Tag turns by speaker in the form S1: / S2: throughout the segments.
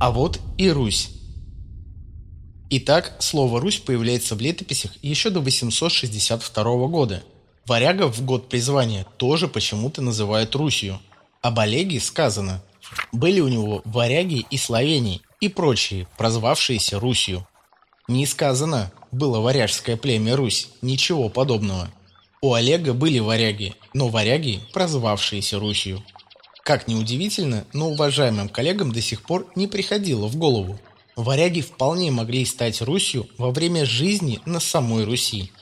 S1: А вот и Русь. Итак, слово «Русь» появляется в летописях еще до 862 года. Варягов в год призвания тоже почему-то называют Русью. Об Олеге сказано «Были у него варяги и славяне и прочие, прозвавшиеся Русью». Не сказано «было варяжское племя Русь», ничего подобного. У Олега были варяги, но варяги, прозвавшиеся Русью. Как ни удивительно, но уважаемым коллегам до сих пор не приходило в голову. Варяги вполне могли стать Русью во время жизни на самой Руси.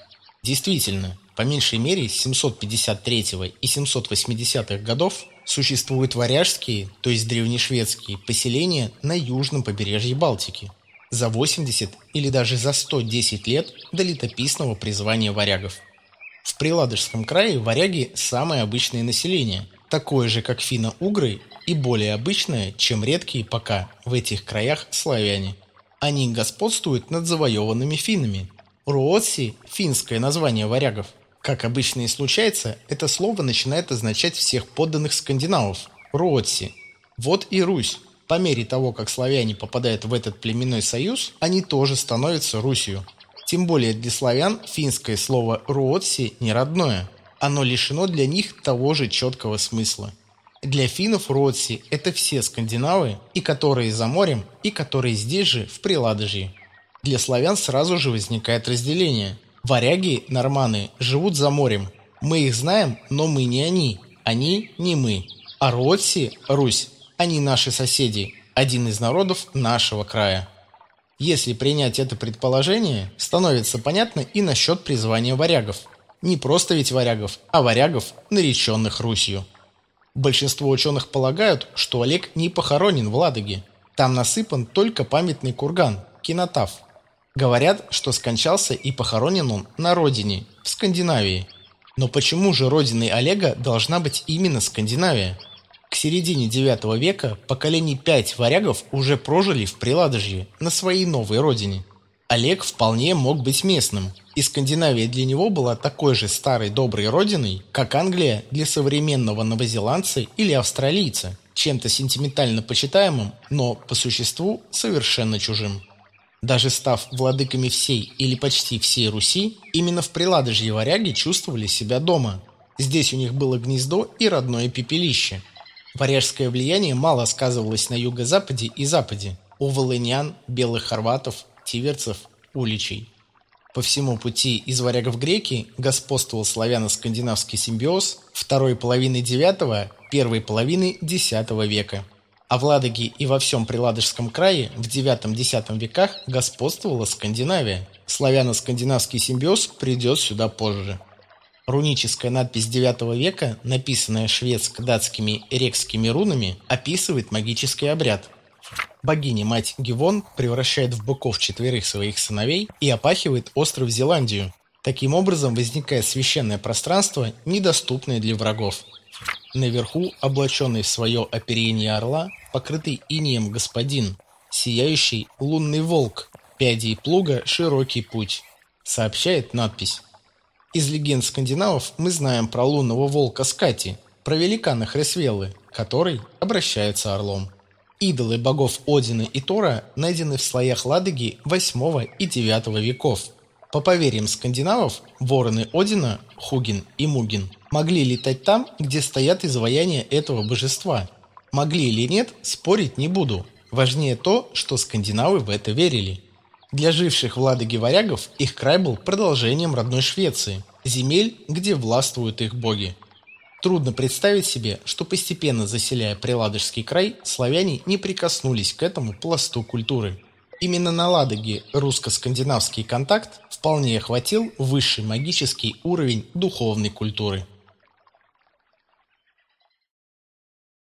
S1: Действительно, по меньшей мере с 753 и 780-х годов существуют варяжские, то есть древнешведские, поселения на южном побережье Балтики. За 80 или даже за 110 лет до летописного призвания варягов. В Приладожском крае варяги – самое обычное население – такое же, как финно-угры, и более обычное, чем редкие пока в этих краях славяне. Они господствуют над завоеванными финнами. Руотси – финское название варягов. Как обычно и случается, это слово начинает означать всех подданных скандинавов – Руотси. Вот и Русь. По мере того, как славяне попадают в этот племенной союз, они тоже становятся Русью. Тем более для славян финское слово «руотси» не родное – оно лишено для них того же четкого смысла. Для финнов Ротси – это все скандинавы, и которые за морем, и которые здесь же, в Приладожье. Для славян сразу же возникает разделение. Варяги, норманы, живут за морем. Мы их знаем, но мы не они. Они не мы. А Ротси, Русь, они наши соседи, один из народов нашего края. Если принять это предположение, становится понятно и насчет призвания варягов – не просто ведь варягов, а варягов, нареченных Русью. Большинство ученых полагают, что Олег не похоронен в Ладоге. Там насыпан только памятный курган – кинотаф. Говорят, что скончался и похоронен он на родине, в Скандинавии. Но почему же родиной Олега должна быть именно Скандинавия? К середине IX века поколение пять варягов уже прожили в Приладожье, на своей новой родине. Олег вполне мог быть местным, и Скандинавия для него была такой же старой доброй родиной, как Англия для современного новозеландца или австралийца, чем-то сентиментально почитаемым, но по существу совершенно чужим. Даже став владыками всей или почти всей Руси, именно в Приладожье варяги чувствовали себя дома. Здесь у них было гнездо и родное пепелище. Варяжское влияние мало сказывалось на юго-западе и западе. У волынян, белых хорватов, тиверцев, уличей. По всему пути из варягов греки господствовал славяно-скандинавский симбиоз второй половины IX – первой половины X века. А в Ладоге и во всем Приладожском крае в IX-X веках господствовала Скандинавия. Славяно-скандинавский симбиоз придет сюда позже. Руническая надпись IX века, написанная шведско-датскими рекскими рунами, описывает магический обряд – Богиня-мать Гивон превращает в быков четверых своих сыновей и опахивает остров Зеландию. Таким образом возникает священное пространство, недоступное для врагов. Наверху, облаченный в свое оперение орла, покрытый инием господин, сияющий лунный волк, пядей плуга широкий путь, сообщает надпись. Из легенд скандинавов мы знаем про лунного волка Скати, про великана Хресвеллы, который обращается орлом. Идолы богов Одина и Тора найдены в слоях Ладоги 8 и 9 веков. По поверьям скандинавов, вороны Одина, Хугин и Мугин, могли летать там, где стоят изваяния этого божества. Могли или нет, спорить не буду. Важнее то, что скандинавы в это верили. Для живших в Ладоге варягов их край был продолжением родной Швеции, земель, где властвуют их боги. Трудно представить себе, что постепенно заселяя Приладожский край, славяне не прикоснулись к этому пласту культуры. Именно на Ладоге русско-скандинавский контакт вполне охватил высший магический уровень духовной культуры.